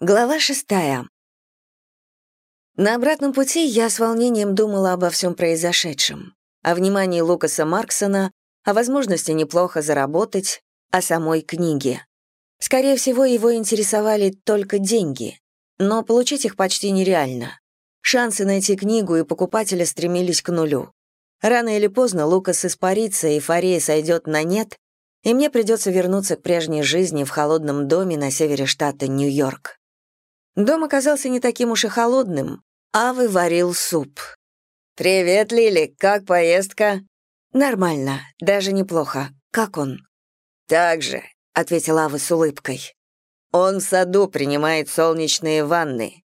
Глава шестая. На обратном пути я с волнением думала обо всем произошедшем, о внимании Лукаса Марксона, о возможности неплохо заработать, о самой книге. Скорее всего, его интересовали только деньги, но получить их почти нереально. Шансы найти книгу и покупателя стремились к нулю. Рано или поздно Лукас испарится, эйфория сойдет на нет, и мне придется вернуться к прежней жизни в холодном доме на севере штата Нью-Йорк. Дом оказался не таким уж и холодным. Авы варил суп. «Привет, Лили, как поездка?» «Нормально, даже неплохо. Как он?» «Так же», — ответила Ава с улыбкой. «Он в саду принимает солнечные ванны».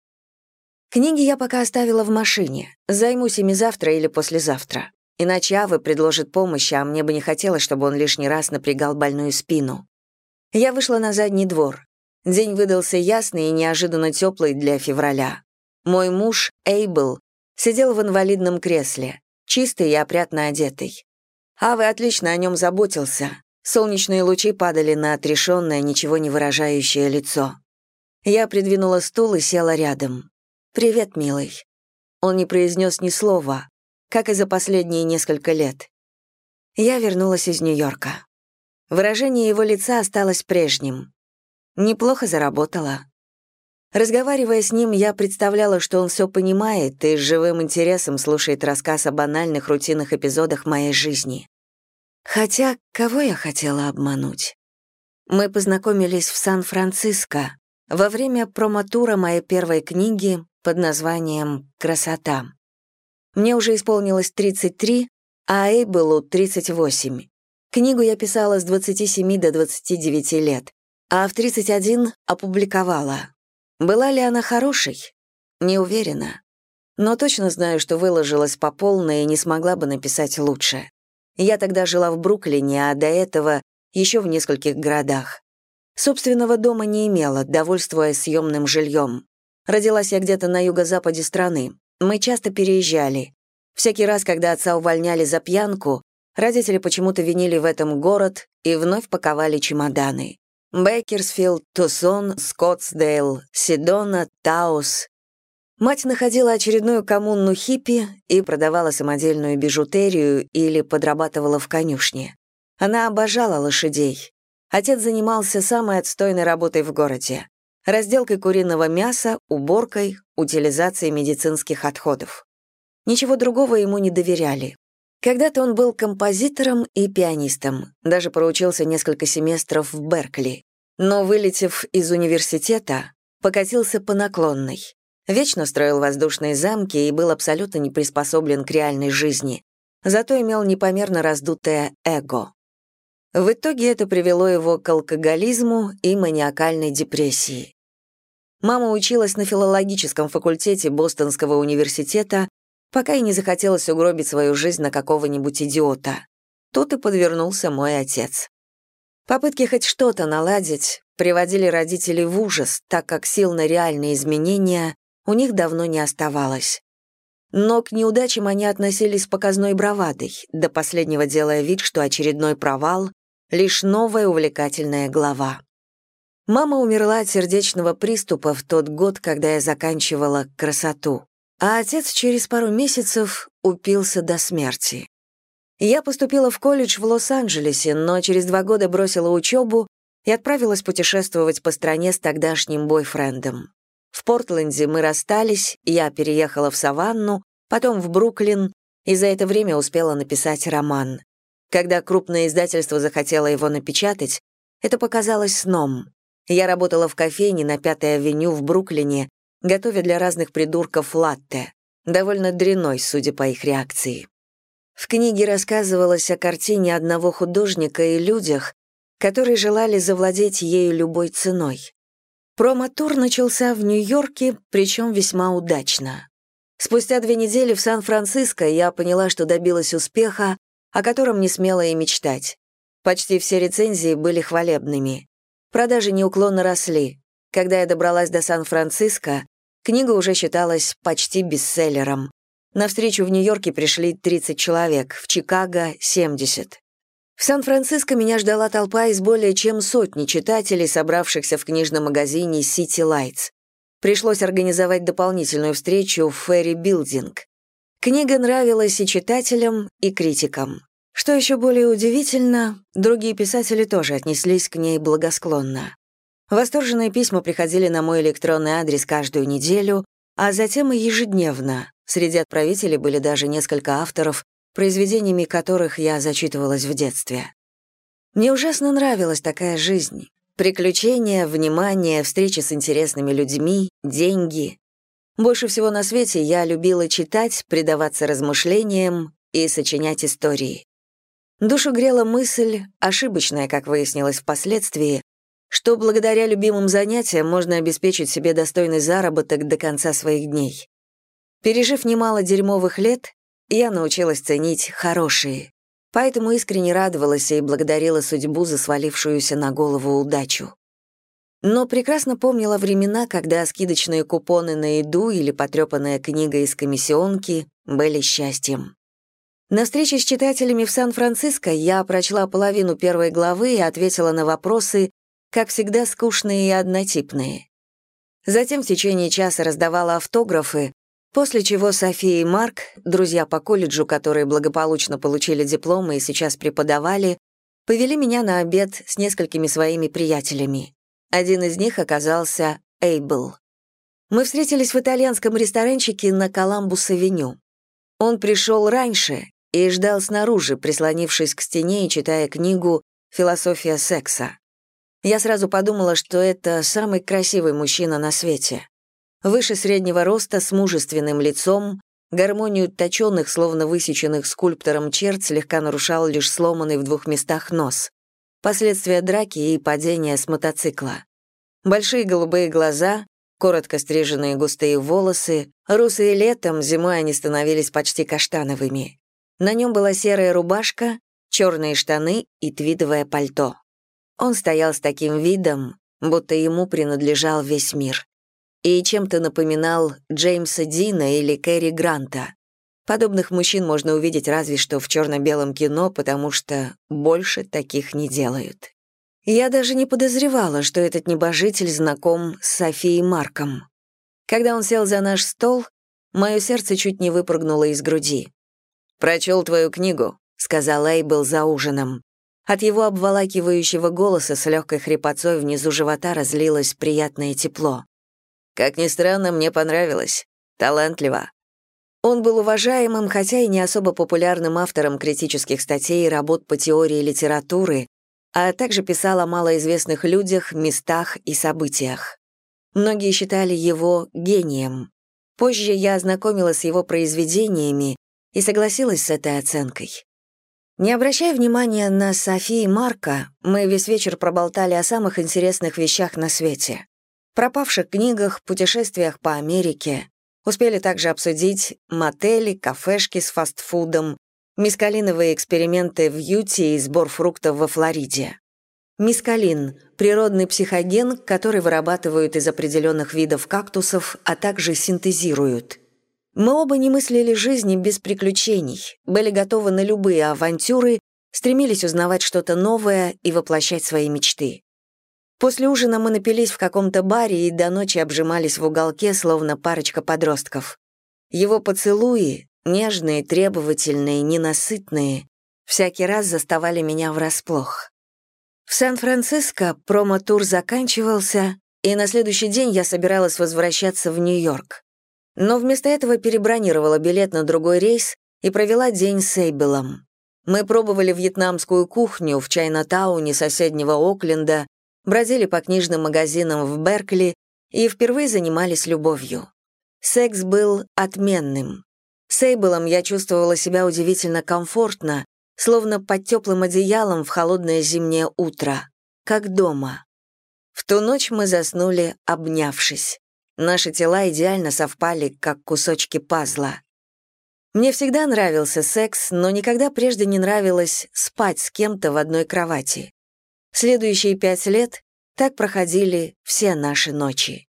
Книги я пока оставила в машине. Займусь ими завтра или послезавтра. Иначе Ава предложит помощь, а мне бы не хотелось, чтобы он лишний раз напрягал больную спину. Я вышла на задний двор. День выдался ясный и неожиданно теплый для февраля. Мой муж, Эйбл, сидел в инвалидном кресле, чистый и опрятно одетый. Авы отлично о нем заботился. Солнечные лучи падали на отрешенное, ничего не выражающее лицо. Я придвинула стул и села рядом. «Привет, милый». Он не произнес ни слова, как и за последние несколько лет. Я вернулась из Нью-Йорка. Выражение его лица осталось прежним. Неплохо заработала. Разговаривая с ним, я представляла, что он все понимает и с живым интересом слушает рассказ о банальных рутинных эпизодах моей жизни. Хотя, кого я хотела обмануть? Мы познакомились в Сан-Франциско во время промотура моей первой книги под названием «Красота». Мне уже исполнилось 33, а Эйбелу — 38. Книгу я писала с 27 до 29 лет, а в 31 опубликовала. Была ли она хорошей? Не уверена. Но точно знаю, что выложилась по полной и не смогла бы написать лучше. Я тогда жила в Бруклине, а до этого еще в нескольких городах. Собственного дома не имела, довольствуясь съемным жильем. Родилась я где-то на юго-западе страны. Мы часто переезжали. Всякий раз, когда отца увольняли за пьянку, родители почему-то винили в этом город и вновь паковали чемоданы. Бейкерсфилд, Тусон, Скоттсдейл, Сидона, Таус. Мать находила очередную коммуну хиппи и продавала самодельную бижутерию или подрабатывала в конюшне. Она обожала лошадей. Отец занимался самой отстойной работой в городе — разделкой куриного мяса, уборкой, утилизацией медицинских отходов. Ничего другого ему не доверяли. Когда-то он был композитором и пианистом, даже проучился несколько семестров в Беркли, но, вылетев из университета, покатился по наклонной. Вечно строил воздушные замки и был абсолютно не приспособлен к реальной жизни, зато имел непомерно раздутое эго. В итоге это привело его к алкоголизму и маниакальной депрессии. Мама училась на филологическом факультете Бостонского университета пока и не захотелось угробить свою жизнь на какого-нибудь идиота. Тут и подвернулся мой отец. Попытки хоть что-то наладить приводили родителей в ужас, так как сил на реальные изменения у них давно не оставалось. Но к неудачам они относились с показной бравадой, до последнего делая вид, что очередной провал — лишь новая увлекательная глава. Мама умерла от сердечного приступа в тот год, когда я заканчивала красоту а отец через пару месяцев упился до смерти. Я поступила в колледж в Лос-Анджелесе, но через два года бросила учебу и отправилась путешествовать по стране с тогдашним бойфрендом. В Портленде мы расстались, я переехала в Саванну, потом в Бруклин, и за это время успела написать роман. Когда крупное издательство захотело его напечатать, это показалось сном. Я работала в кофейне на Пятой авеню в Бруклине, готовя для разных придурков латте, довольно дряной, судя по их реакции. В книге рассказывалось о картине одного художника и людях, которые желали завладеть ею любой ценой. Промо-тур начался в Нью-Йорке, причем весьма удачно. Спустя две недели в Сан-Франциско я поняла, что добилась успеха, о котором не смела и мечтать. Почти все рецензии были хвалебными. Продажи неуклонно росли. Когда я добралась до Сан-Франциско, Книга уже считалась почти бестселлером. На встречу в Нью-Йорке пришли 30 человек, в Чикаго — 70. В Сан-Франциско меня ждала толпа из более чем сотни читателей, собравшихся в книжном магазине City Lights. Пришлось организовать дополнительную встречу в Ферри Билдинг. Книга нравилась и читателям, и критикам. Что еще более удивительно, другие писатели тоже отнеслись к ней благосклонно. Восторженные письма приходили на мой электронный адрес каждую неделю, а затем и ежедневно. Среди отправителей были даже несколько авторов, произведениями которых я зачитывалась в детстве. Мне ужасно нравилась такая жизнь. Приключения, внимание, встречи с интересными людьми, деньги. Больше всего на свете я любила читать, предаваться размышлениям и сочинять истории. Душу грела мысль, ошибочная, как выяснилось впоследствии, что благодаря любимым занятиям можно обеспечить себе достойный заработок до конца своих дней. Пережив немало дерьмовых лет, я научилась ценить хорошие, поэтому искренне радовалась и благодарила судьбу за свалившуюся на голову удачу. Но прекрасно помнила времена, когда скидочные купоны на еду или потрепанная книга из комиссионки были счастьем. На встрече с читателями в Сан-Франциско я прочла половину первой главы и ответила на вопросы, как всегда, скучные и однотипные. Затем в течение часа раздавала автографы, после чего София и Марк, друзья по колледжу, которые благополучно получили дипломы и сейчас преподавали, повели меня на обед с несколькими своими приятелями. Один из них оказался Эйбл. Мы встретились в итальянском ресторанчике на Коламбус-авеню. Он пришел раньше и ждал снаружи, прислонившись к стене и читая книгу «Философия секса». Я сразу подумала, что это самый красивый мужчина на свете. Выше среднего роста, с мужественным лицом, гармонию точенных, словно высеченных скульптором черт слегка нарушал лишь сломанный в двух местах нос. Последствия драки и падения с мотоцикла. Большие голубые глаза, коротко стриженные густые волосы, русые летом, зимой они становились почти каштановыми. На нем была серая рубашка, черные штаны и твидовое пальто. Он стоял с таким видом, будто ему принадлежал весь мир. И чем-то напоминал Джеймса Дина или Кэрри Гранта. Подобных мужчин можно увидеть разве что в черно-белом кино, потому что больше таких не делают. Я даже не подозревала, что этот небожитель знаком с Софией Марком. Когда он сел за наш стол, мое сердце чуть не выпрыгнуло из груди. «Прочел твою книгу», — сказал Эйбл за ужином. От его обволакивающего голоса с легкой хрипотцой внизу живота разлилось приятное тепло. Как ни странно, мне понравилось. Талантливо. Он был уважаемым, хотя и не особо популярным автором критических статей и работ по теории литературы, а также писал о малоизвестных людях, местах и событиях. Многие считали его гением. Позже я ознакомилась с его произведениями и согласилась с этой оценкой. Не обращая внимания на Софи и Марка, мы весь вечер проболтали о самых интересных вещах на свете. Пропавших книгах, путешествиях по Америке. Успели также обсудить мотели, кафешки с фастфудом, мискалиновые эксперименты в Юте и сбор фруктов во Флориде. Мискалин – природный психоген, который вырабатывают из определенных видов кактусов, а также синтезируют – мы оба не мыслили жизни без приключений, были готовы на любые авантюры, стремились узнавать что-то новое и воплощать свои мечты. После ужина мы напились в каком-то баре и до ночи обжимались в уголке, словно парочка подростков. Его поцелуи, нежные, требовательные, ненасытные, всякий раз заставали меня врасплох. В Сан-Франциско промо-тур заканчивался, и на следующий день я собиралась возвращаться в Нью-Йорк но вместо этого перебронировала билет на другой рейс и провела день с Эйбелом. Мы пробовали вьетнамскую кухню в Чайна-тауне соседнего Окленда, бродили по книжным магазинам в Беркли и впервые занимались любовью. Секс был отменным. С Эйбелом я чувствовала себя удивительно комфортно, словно под теплым одеялом в холодное зимнее утро, как дома. В ту ночь мы заснули, обнявшись. Наши тела идеально совпали, как кусочки пазла. Мне всегда нравился секс, но никогда прежде не нравилось спать с кем-то в одной кровати. Следующие пять лет так проходили все наши ночи.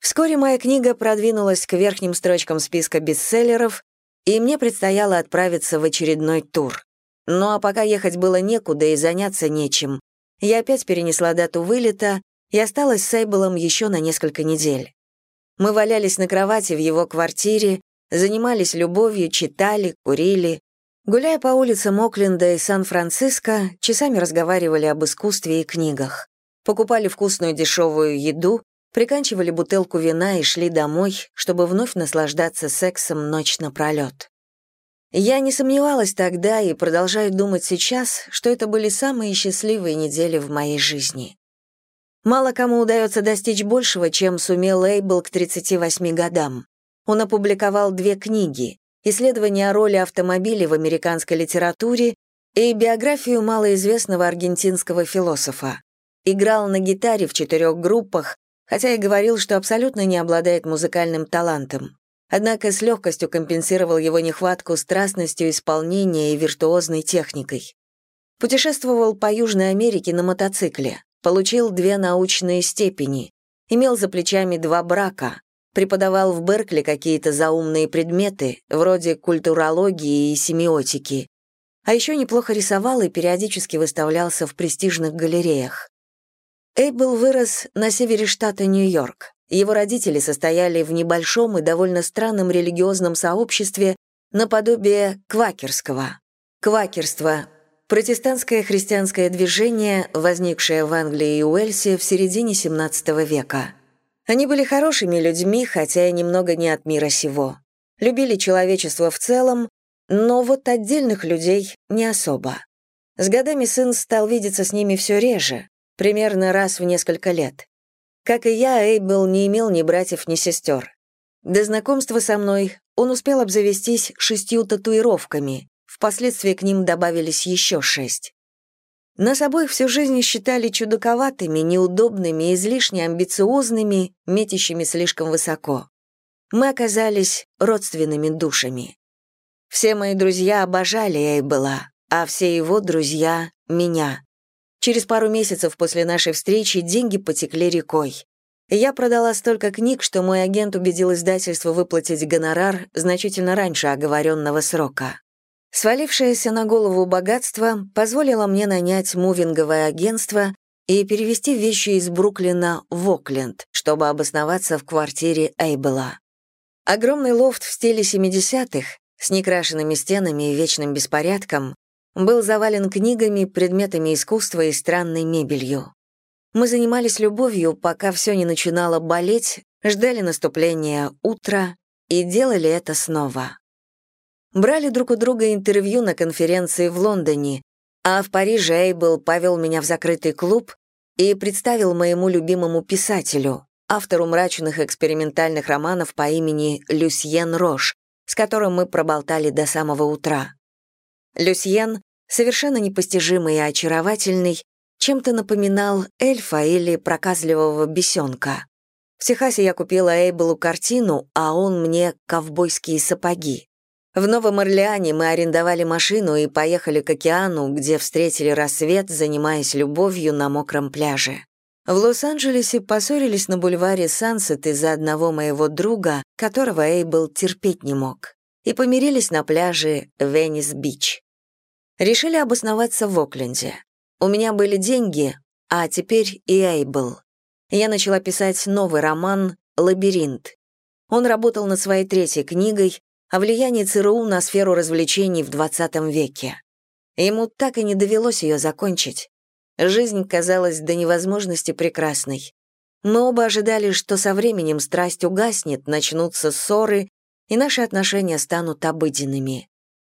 Вскоре моя книга продвинулась к верхним строчкам списка бестселлеров, и мне предстояло отправиться в очередной тур. Ну а пока ехать было некуда и заняться нечем, я опять перенесла дату вылета и осталась с Эйблом еще на несколько недель. Мы валялись на кровати в его квартире, занимались любовью, читали, курили. Гуляя по улицам Окленда и Сан-Франциско, часами разговаривали об искусстве и книгах. Покупали вкусную дешевую еду, приканчивали бутылку вина и шли домой, чтобы вновь наслаждаться сексом ночь напролет. Я не сомневалась тогда и продолжаю думать сейчас, что это были самые счастливые недели в моей жизни. Мало кому удается достичь большего, чем сумел Эйбл к 38 годам. Он опубликовал две книги «Исследование о роли автомобилей в американской литературе» и биографию малоизвестного аргентинского философа. Играл на гитаре в четырех группах, хотя и говорил, что абсолютно не обладает музыкальным талантом. Однако с легкостью компенсировал его нехватку страстностью исполнения и виртуозной техникой. Путешествовал по Южной Америке на мотоцикле, получил две научные степени, имел за плечами два брака, преподавал в Беркли какие-то заумные предметы, вроде культурологии и семиотики. А еще неплохо рисовал и периодически выставлялся в престижных галереях. Эйбл вырос на севере штата Нью-Йорк. Его родители состояли в небольшом и довольно странном религиозном сообществе наподобие квакерского. Квакерство – протестантское христианское движение, возникшее в Англии и Уэльсе в середине XVII века. Они были хорошими людьми, хотя и немного не от мира сего. Любили человечество в целом, но вот отдельных людей не особо. С годами сын стал видеться с ними все реже, примерно раз в несколько лет. Как и я, Эйбл не имел ни братьев, ни сестер. До знакомства со мной он успел обзавестись шестью татуировками, впоследствии к ним добавились еще шесть. Нас обоих всю жизнь считали чудаковатыми, неудобными, излишне амбициозными, метящими слишком высоко. Мы оказались родственными душами. Все мои друзья обожали Эйбела, а все его друзья — меня. Через пару месяцев после нашей встречи деньги потекли рекой. Я продала столько книг, что мой агент убедил издательство выплатить гонорар значительно раньше оговоренного срока. Свалившееся на голову богатство позволило мне нанять мувинговое агентство и перевести вещи из Бруклина в Окленд, чтобы обосноваться в квартире Эйбела. Огромный лофт в стиле 70-х, с некрашенными стенами и вечным беспорядком, был завален книгами, предметами искусства и странной мебелью. Мы занимались любовью, пока все не начинало болеть, ждали наступления утра и делали это снова. Брали друг у друга интервью на конференции в Лондоне, а в Париже Эйбл повел меня в закрытый клуб и представил моему любимому писателю, автору мрачных экспериментальных романов по имени Люсьен Рош, с которым мы проболтали до самого утра. Люсьен, совершенно непостижимый и очаровательный, чем-то напоминал эльфа или проказливого бесенка. В Техасе я купила Эйблу картину, а он мне ковбойские сапоги. В Новом Орлеане мы арендовали машину и поехали к океану, где встретили рассвет, занимаясь любовью на мокром пляже. В Лос-Анджелесе поссорились на бульваре Сансет из-за одного моего друга, которого Эйбл терпеть не мог и помирились на пляже Веннис-Бич. Решили обосноваться в Окленде. У меня были деньги, а теперь и Эйбл. Я начала писать новый роман «Лабиринт». Он работал над своей третьей книгой о влиянии ЦРУ на сферу развлечений в XX веке. Ему так и не довелось ее закончить. Жизнь казалась до невозможности прекрасной. Мы оба ожидали, что со временем страсть угаснет, начнутся ссоры, и наши отношения станут обыденными.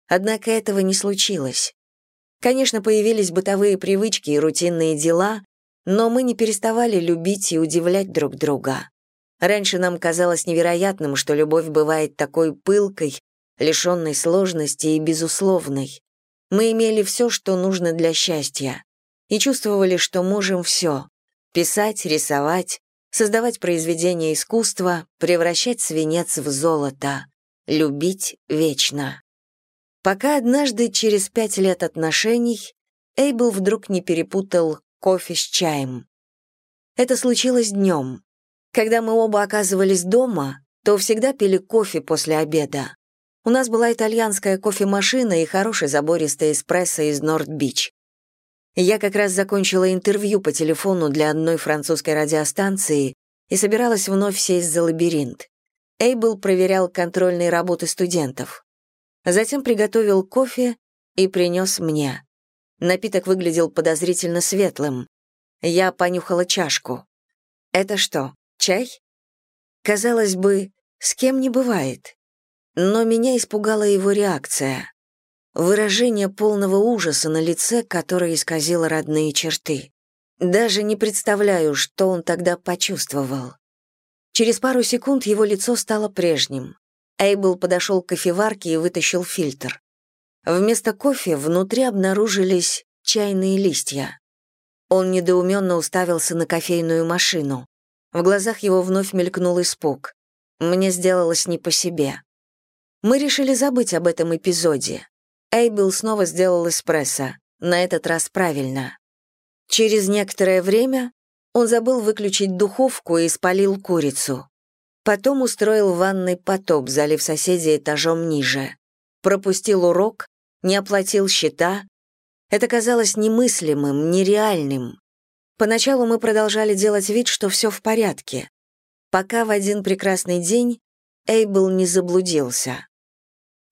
Однако этого не случилось. Конечно, появились бытовые привычки и рутинные дела, но мы не переставали любить и удивлять друг друга. Раньше нам казалось невероятным, что любовь бывает такой пылкой, лишенной сложности и безусловной. Мы имели все, что нужно для счастья, и чувствовали, что можем все — писать, рисовать, создавать произведения искусства, превращать свинец в золото, любить вечно. Пока однажды, через пять лет отношений, Эйбл вдруг не перепутал кофе с чаем. Это случилось днем. Когда мы оба оказывались дома, то всегда пили кофе после обеда. У нас была итальянская кофемашина и хороший забористый эспрессо из Норд-Бич. Я как раз закончила интервью по телефону для одной французской радиостанции и собиралась вновь сесть за лабиринт. Эйбл проверял контрольные работы студентов. Затем приготовил кофе и принес мне. Напиток выглядел подозрительно светлым. Я понюхала чашку. «Это что, чай?» Казалось бы, с кем не бывает. Но меня испугала его реакция. Выражение полного ужаса на лице, которое исказило родные черты. Даже не представляю, что он тогда почувствовал. Через пару секунд его лицо стало прежним. Эйбл подошел к кофеварке и вытащил фильтр. Вместо кофе внутри обнаружились чайные листья. Он недоуменно уставился на кофейную машину. В глазах его вновь мелькнул испуг. Мне сделалось не по себе. Мы решили забыть об этом эпизоде. Эйбл снова сделал эспрессо, на этот раз правильно. Через некоторое время он забыл выключить духовку и спалил курицу. Потом устроил ванный потоп, залив соседей этажом ниже. Пропустил урок, не оплатил счета. Это казалось немыслимым, нереальным. Поначалу мы продолжали делать вид, что все в порядке, пока в один прекрасный день Эйбл не заблудился.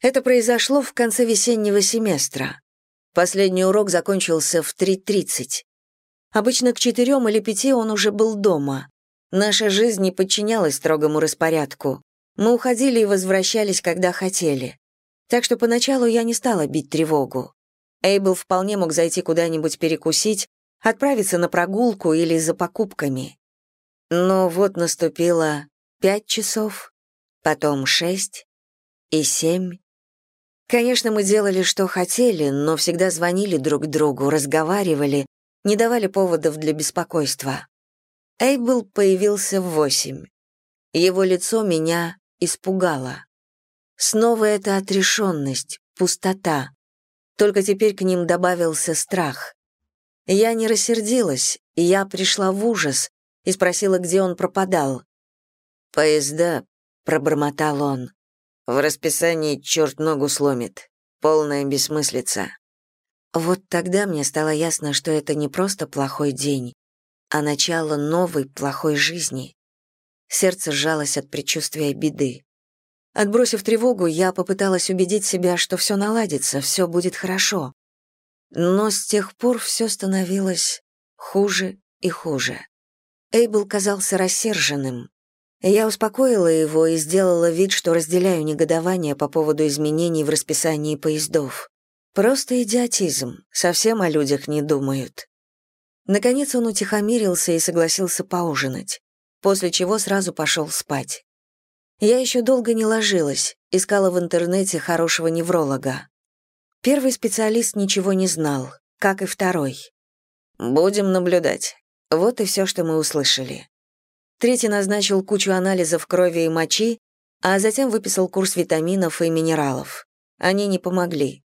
Это произошло в конце весеннего семестра. Последний урок закончился в 3.30. Обычно к четырем или пяти он уже был дома. Наша жизнь не подчинялась строгому распорядку. Мы уходили и возвращались, когда хотели. Так что поначалу я не стала бить тревогу. Эйбл вполне мог зайти куда-нибудь перекусить, отправиться на прогулку или за покупками. Но вот наступило пять часов, потом шесть и семь. Конечно, мы делали, что хотели, но всегда звонили друг другу, разговаривали, не давали поводов для беспокойства. Эйбл появился в восемь. Его лицо меня испугало. Снова эта отрешенность, пустота. Только теперь к ним добавился страх. Я не рассердилась, я пришла в ужас и спросила, где он пропадал. «Поезда», — пробормотал он. «В расписании черт ногу сломит. Полная бессмыслица». Вот тогда мне стало ясно, что это не просто плохой день, а начало новой плохой жизни. Сердце сжалось от предчувствия беды. Отбросив тревогу, я попыталась убедить себя, что все наладится, все будет хорошо. Но с тех пор все становилось хуже и хуже. Эйбл казался рассерженным. Я успокоила его и сделала вид, что разделяю негодование по поводу изменений в расписании поездов. Просто идиотизм, совсем о людях не думают. Наконец он утихомирился и согласился поужинать, после чего сразу пошел спать. Я еще долго не ложилась, искала в интернете хорошего невролога. Первый специалист ничего не знал, как и второй. «Будем наблюдать». Вот и все, что мы услышали. Третий назначил кучу анализов крови и мочи, а затем выписал курс витаминов и минералов. Они не помогли.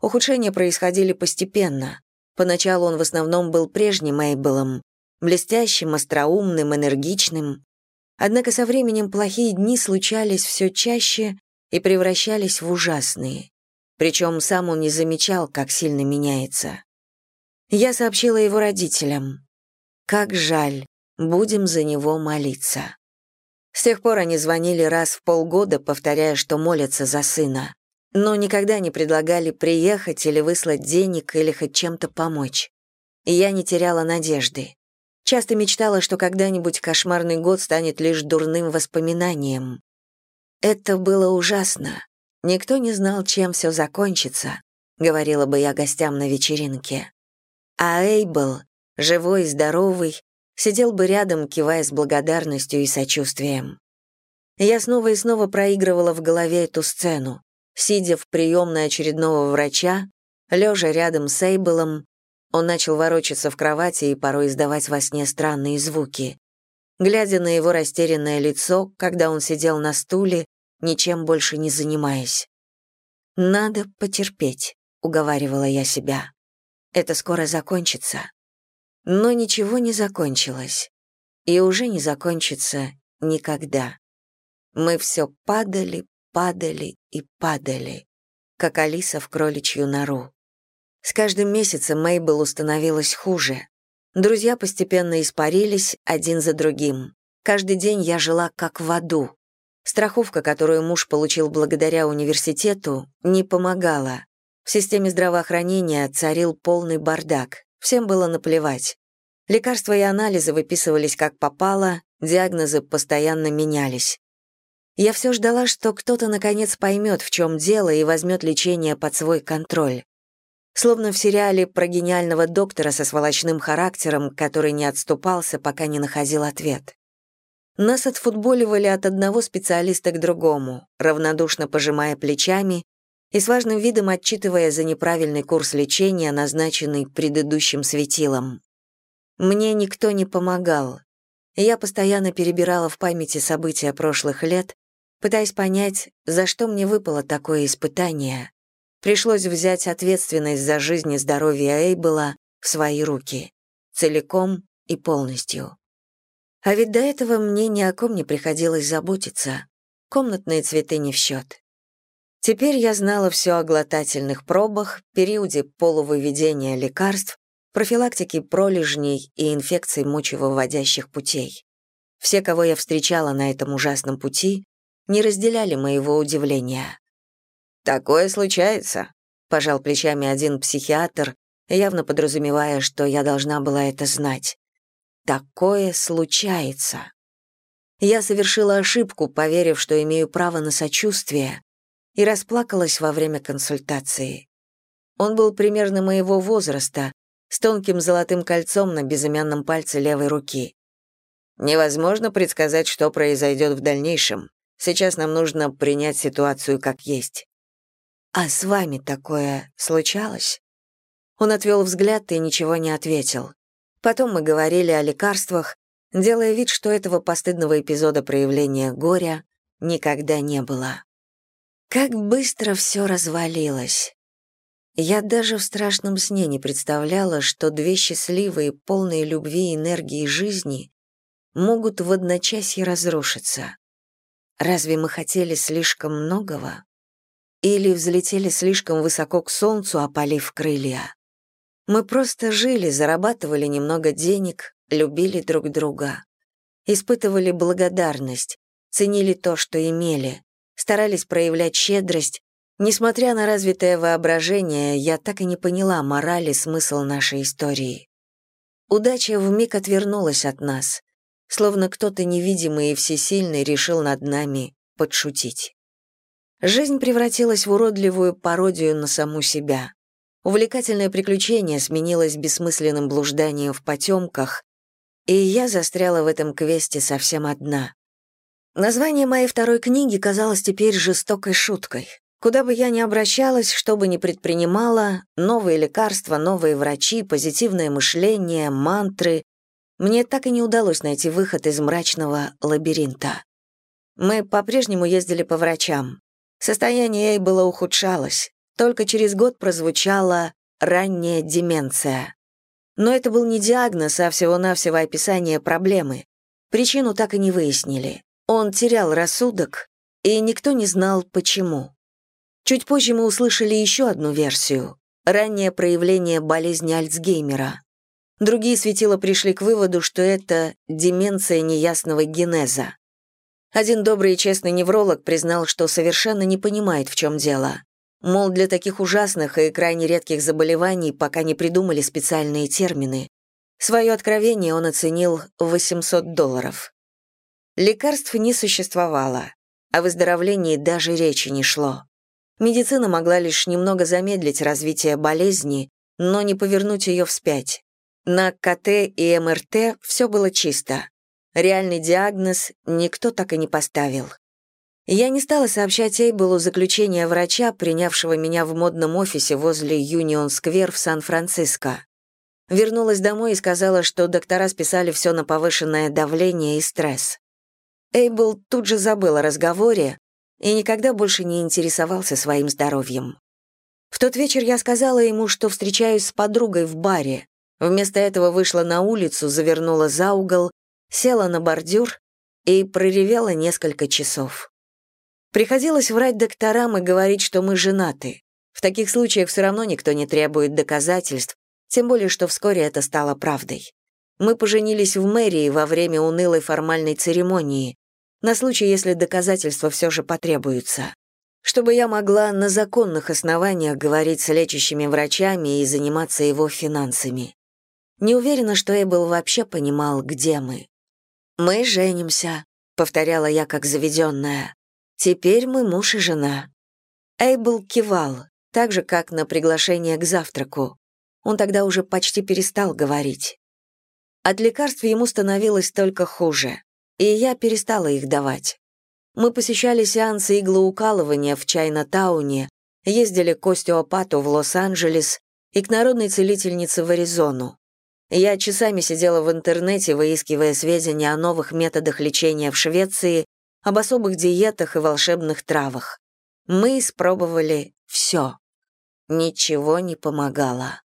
Ухудшения происходили постепенно. Поначалу он в основном был прежним Эйбелом, блестящим, остроумным, энергичным. Однако со временем плохие дни случались все чаще и превращались в ужасные. Причем сам он не замечал, как сильно меняется. Я сообщила его родителям. Как жаль, будем за него молиться. С тех пор они звонили раз в полгода, повторяя, что молятся за сына но никогда не предлагали приехать или выслать денег или хоть чем-то помочь. И я не теряла надежды. Часто мечтала, что когда-нибудь кошмарный год станет лишь дурным воспоминанием. Это было ужасно. Никто не знал, чем все закончится, говорила бы я гостям на вечеринке. А Эйбл, живой и здоровый, сидел бы рядом, кивая с благодарностью и сочувствием. Я снова и снова проигрывала в голове эту сцену, Сидя в приемной очередного врача, лежа рядом с Эйблом, он начал ворочаться в кровати и порой издавать во сне странные звуки. Глядя на его растерянное лицо, когда он сидел на стуле, ничем больше не занимаясь. «Надо потерпеть», — уговаривала я себя. «Это скоро закончится». Но ничего не закончилось. И уже не закончится никогда. Мы все падали, падали и падали, как Алиса в кроличью нору. С каждым месяцем Мейбл установилась хуже. Друзья постепенно испарились один за другим. Каждый день я жила как в аду. Страховка, которую муж получил благодаря университету, не помогала. В системе здравоохранения царил полный бардак. Всем было наплевать. Лекарства и анализы выписывались как попало, диагнозы постоянно менялись. Я все ждала, что кто-то наконец поймет, в чем дело, и возьмет лечение под свой контроль. Словно в сериале про гениального доктора со сволочным характером, который не отступался, пока не находил ответ. Нас отфутболивали от одного специалиста к другому, равнодушно пожимая плечами и с важным видом отчитывая за неправильный курс лечения, назначенный предыдущим светилом. Мне никто не помогал. Я постоянно перебирала в памяти события прошлых лет, пытаясь понять, за что мне выпало такое испытание. Пришлось взять ответственность за жизнь и здоровье Эйбела в свои руки, целиком и полностью. А ведь до этого мне ни о ком не приходилось заботиться. Комнатные цветы не в счет. Теперь я знала все о глотательных пробах, периоде полувыведения лекарств, профилактике пролежней и инфекций мочевыводящих путей. Все, кого я встречала на этом ужасном пути, не разделяли моего удивления. «Такое случается», — пожал плечами один психиатр, явно подразумевая, что я должна была это знать. Такое случается. Я совершила ошибку, поверив, что имею право на сочувствие, и расплакалась во время консультации. Он был примерно моего возраста, с тонким золотым кольцом на безымянном пальце левой руки. Невозможно предсказать, что произойдет в дальнейшем. Сейчас нам нужно принять ситуацию как есть. А с вами такое случалось? Он отвел взгляд и ничего не ответил. Потом мы говорили о лекарствах, делая вид, что этого постыдного эпизода проявления горя никогда не было. Как быстро все развалилось. Я даже в страшном сне не представляла, что две счастливые, полные любви и энергии жизни могут в одночасье разрушиться. Разве мы хотели слишком многого? Или взлетели слишком высоко к солнцу, опалив крылья? Мы просто жили, зарабатывали немного денег, любили друг друга. Испытывали благодарность, ценили то, что имели, старались проявлять щедрость. Несмотря на развитое воображение, я так и не поняла морали смысл нашей истории. Удача вмиг отвернулась от нас, словно кто-то невидимый и всесильный решил над нами подшутить. Жизнь превратилась в уродливую пародию на саму себя. Увлекательное приключение сменилось бессмысленным блужданием в потемках, и я застряла в этом квесте совсем одна. Название моей второй книги казалось теперь жестокой шуткой. Куда бы я ни обращалась, что бы ни предпринимала, новые лекарства, новые врачи, позитивное мышление, мантры, мне так и не удалось найти выход из мрачного лабиринта. Мы по-прежнему ездили по врачам. Состояние было ухудшалось. Только через год прозвучала «ранняя деменция». Но это был не диагноз, а всего-навсего описание проблемы. Причину так и не выяснили. Он терял рассудок, и никто не знал, почему. Чуть позже мы услышали еще одну версию — раннее проявление болезни Альцгеймера. Другие светила пришли к выводу, что это деменция неясного генеза. Один добрый и честный невролог признал, что совершенно не понимает, в чем дело. Мол, для таких ужасных и крайне редких заболеваний пока не придумали специальные термины. Свое откровение он оценил в 800 долларов. Лекарств не существовало, о выздоровлении даже речи не шло. Медицина могла лишь немного замедлить развитие болезни, но не повернуть ее вспять. На КТ и МРТ все было чисто. Реальный диагноз никто так и не поставил. Я не стала сообщать Эйблу заключение врача, принявшего меня в модном офисе возле Юнион-сквер в Сан-Франциско. Вернулась домой и сказала, что доктора списали все на повышенное давление и стресс. Эйбл тут же забыл о разговоре и никогда больше не интересовался своим здоровьем. В тот вечер я сказала ему, что встречаюсь с подругой в баре. Вместо этого вышла на улицу, завернула за угол, села на бордюр и проревела несколько часов. Приходилось врать докторам и говорить, что мы женаты. В таких случаях все равно никто не требует доказательств, тем более, что вскоре это стало правдой. Мы поженились в мэрии во время унылой формальной церемонии, на случай, если доказательства все же потребуются. Чтобы я могла на законных основаниях говорить с лечащими врачами и заниматься его финансами. Не уверена, что Эйбл вообще понимал, где мы. «Мы женимся», — повторяла я как заведенная. «Теперь мы муж и жена». Эйбл кивал, так же, как на приглашение к завтраку. Он тогда уже почти перестал говорить. От лекарств ему становилось только хуже, и я перестала их давать. Мы посещали сеансы иглоукалывания в Чайна-тауне, ездили к остеопату в Лос-Анджелес и к народной целительнице в Аризону. Я часами сидела в интернете, выискивая сведения о новых методах лечения в Швеции, об особых диетах и волшебных травах. Мы испробовали все. Ничего не помогало.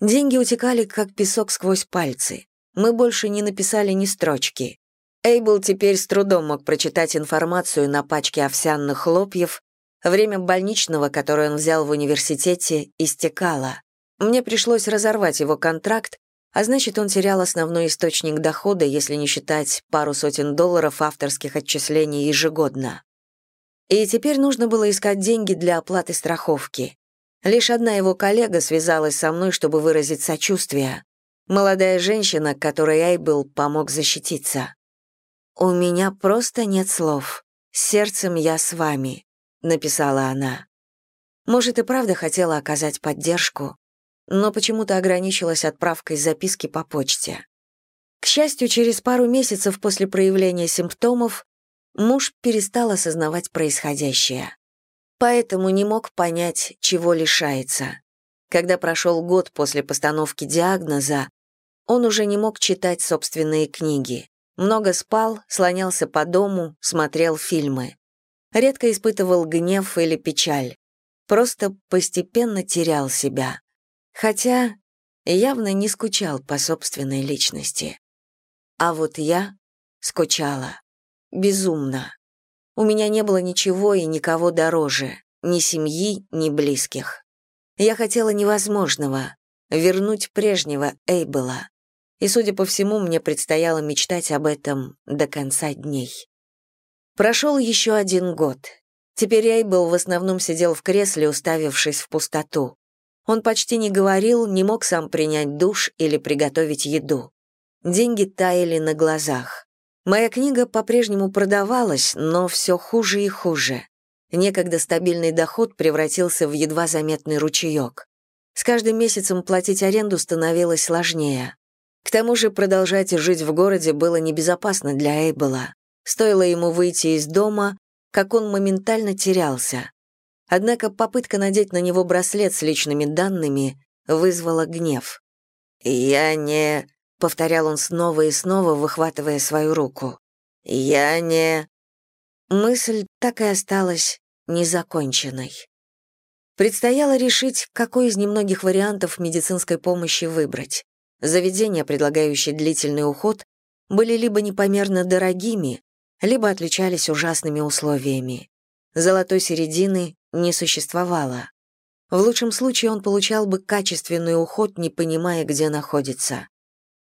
Деньги утекали, как песок сквозь пальцы. Мы больше не написали ни строчки. Эйбл теперь с трудом мог прочитать информацию на пачке овсяных хлопьев. Время больничного, которое он взял в университете, истекало. Мне пришлось разорвать его контракт, а значит, он терял основной источник дохода, если не считать пару сотен долларов авторских отчислений ежегодно. И теперь нужно было искать деньги для оплаты страховки. Лишь одна его коллега связалась со мной, чтобы выразить сочувствие. Молодая женщина, которой Эйбл помог защититься. «У меня просто нет слов. Сердцем я с вами», — написала она. Может, и правда хотела оказать поддержку, но почему-то ограничилась отправкой записки по почте. К счастью, через пару месяцев после проявления симптомов муж перестал осознавать происходящее. Поэтому не мог понять, чего лишается. Когда прошел год после постановки диагноза, он уже не мог читать собственные книги. Много спал, слонялся по дому, смотрел фильмы. Редко испытывал гнев или печаль. Просто постепенно терял себя. Хотя явно не скучал по собственной личности. А вот я скучала. Безумно. У меня не было ничего и никого дороже, ни семьи, ни близких. Я хотела невозможного — вернуть прежнего Эйбела и, судя по всему, мне предстояло мечтать об этом до конца дней. Прошел еще один год. Теперь Эйбл в основном сидел в кресле, уставившись в пустоту. Он почти не говорил, не мог сам принять душ или приготовить еду. Деньги таяли на глазах. Моя книга по-прежнему продавалась, но все хуже и хуже. Некогда стабильный доход превратился в едва заметный ручеек. С каждым месяцем платить аренду становилось сложнее. К тому же продолжать жить в городе было небезопасно для Эйбела. Стоило ему выйти из дома, как он моментально терялся. Однако попытка надеть на него браслет с личными данными вызвала гнев. «Я не...» — повторял он снова и снова, выхватывая свою руку. «Я не...» Мысль так и осталась незаконченной. Предстояло решить, какой из немногих вариантов медицинской помощи выбрать. Заведения, предлагающие длительный уход, были либо непомерно дорогими, либо отличались ужасными условиями. Золотой середины не существовало. В лучшем случае он получал бы качественный уход, не понимая, где находится.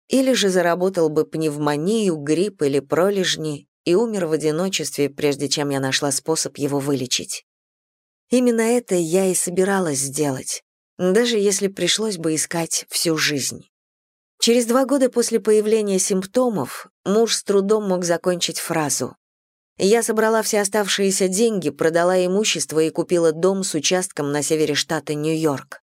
Или же заработал бы пневмонию, грипп или пролежни и умер в одиночестве, прежде чем я нашла способ его вылечить. Именно это я и собиралась сделать, даже если пришлось бы искать всю жизнь. Через два года после появления симптомов муж с трудом мог закончить фразу. Я собрала все оставшиеся деньги, продала имущество и купила дом с участком на севере штата Нью-Йорк.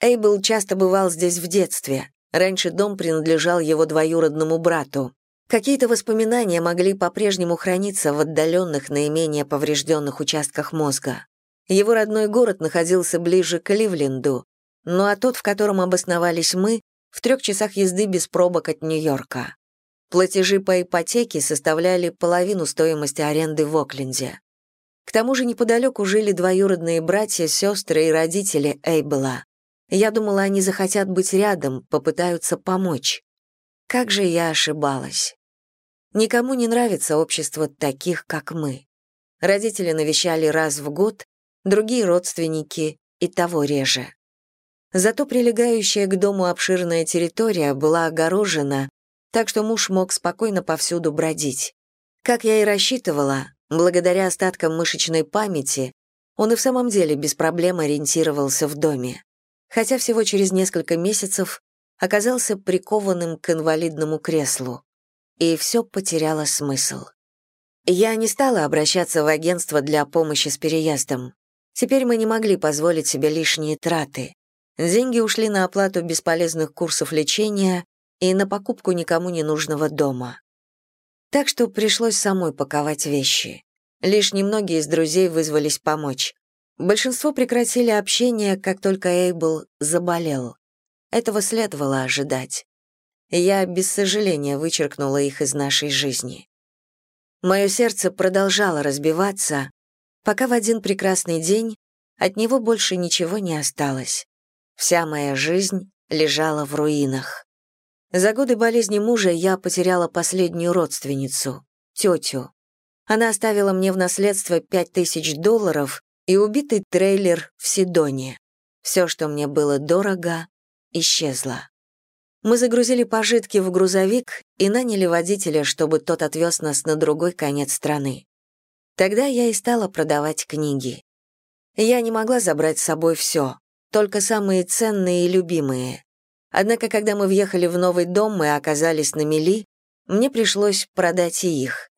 Эйбл часто бывал здесь в детстве. Раньше дом принадлежал его двоюродному брату. Какие-то воспоминания могли по-прежнему храниться в отдаленных, наименее поврежденных участках мозга. Его родной город находился ближе к Ливленду, ну а тот, в котором обосновались мы, в трех часах езды без пробок от Нью-Йорка. Платежи по ипотеке составляли половину стоимости аренды в Окленде. К тому же неподалеку жили двоюродные братья, сестры и родители Эйбела. Я думала, они захотят быть рядом, попытаются помочь. Как же я ошибалась. Никому не нравится общество таких, как мы. Родители навещали раз в год, другие родственники и того реже. Зато прилегающая к дому обширная территория была огорожена, так что муж мог спокойно повсюду бродить. Как я и рассчитывала, благодаря остаткам мышечной памяти, он и в самом деле без проблем ориентировался в доме, хотя всего через несколько месяцев оказался прикованным к инвалидному креслу, и все потеряло смысл. Я не стала обращаться в агентство для помощи с переездом. Теперь мы не могли позволить себе лишние траты. Деньги ушли на оплату бесполезных курсов лечения и на покупку никому не нужного дома. Так что пришлось самой паковать вещи. Лишь немногие из друзей вызвались помочь. Большинство прекратили общение, как только Эйбл заболел. Этого следовало ожидать. Я без сожаления вычеркнула их из нашей жизни. Мое сердце продолжало разбиваться, пока в один прекрасный день от него больше ничего не осталось. Вся моя жизнь лежала в руинах. За годы болезни мужа я потеряла последнюю родственницу, тетю. Она оставила мне в наследство пять тысяч долларов и убитый трейлер в Сидоне. Все, что мне было дорого, исчезло. Мы загрузили пожитки в грузовик и наняли водителя, чтобы тот отвез нас на другой конец страны. Тогда я и стала продавать книги. Я не могла забрать с собой все, только самые ценные и любимые. Однако, когда мы въехали в новый дом и оказались на мели, мне пришлось продать и их.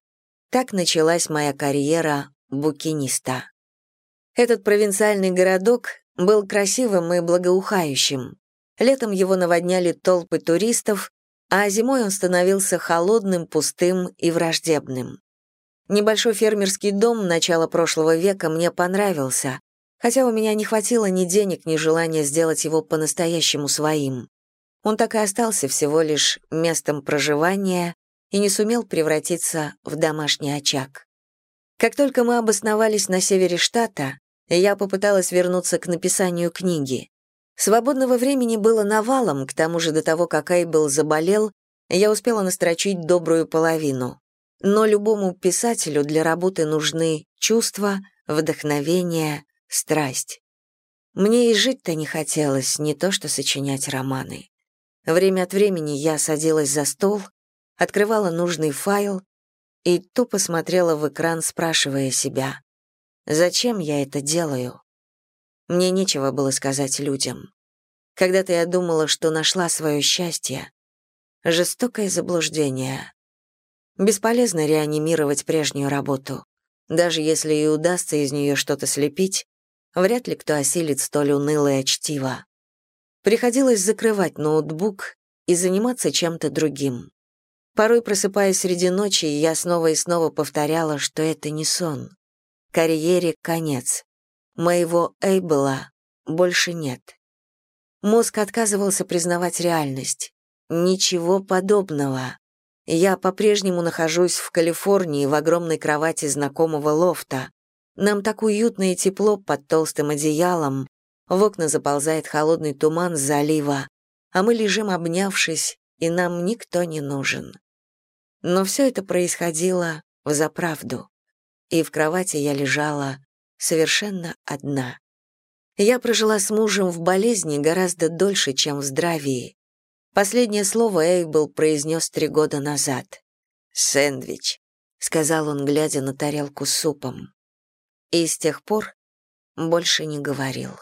Так началась моя карьера букиниста. Этот провинциальный городок был красивым и благоухающим. Летом его наводняли толпы туристов, а зимой он становился холодным, пустым и враждебным. Небольшой фермерский дом начала прошлого века мне понравился, хотя у меня не хватило ни денег, ни желания сделать его по-настоящему своим. Он так и остался всего лишь местом проживания и не сумел превратиться в домашний очаг. Как только мы обосновались на севере штата, я попыталась вернуться к написанию книги. Свободного времени было навалом, к тому же до того, как Эйбл заболел, я успела настрочить добрую половину. Но любому писателю для работы нужны чувства, вдохновение, страсть. Мне и жить-то не хотелось, не то что сочинять романы. Время от времени я садилась за стол, открывала нужный файл и тупо смотрела в экран, спрашивая себя, зачем я это делаю? Мне нечего было сказать людям. Когда-то я думала, что нашла свое счастье. Жестокое заблуждение. Бесполезно реанимировать прежнюю работу. Даже если и удастся из нее что-то слепить, вряд ли кто осилит столь унылое чтиво. Приходилось закрывать ноутбук и заниматься чем-то другим. Порой, просыпаясь среди ночи, я снова и снова повторяла, что это не сон. Карьере конец. Моего Эйбла больше нет. Мозг отказывался признавать реальность. Ничего подобного. Я по-прежнему нахожусь в Калифорнии в огромной кровати знакомого лофта. Нам так уютно и тепло под толстым одеялом, в окна заползает холодный туман залива, а мы лежим обнявшись, и нам никто не нужен. Но все это происходило в заправду, и в кровати я лежала совершенно одна. Я прожила с мужем в болезни гораздо дольше, чем в здравии. Последнее слово Эйбл произнес три года назад. «Сэндвич», — сказал он, глядя на тарелку с супом. И с тех пор больше не говорил.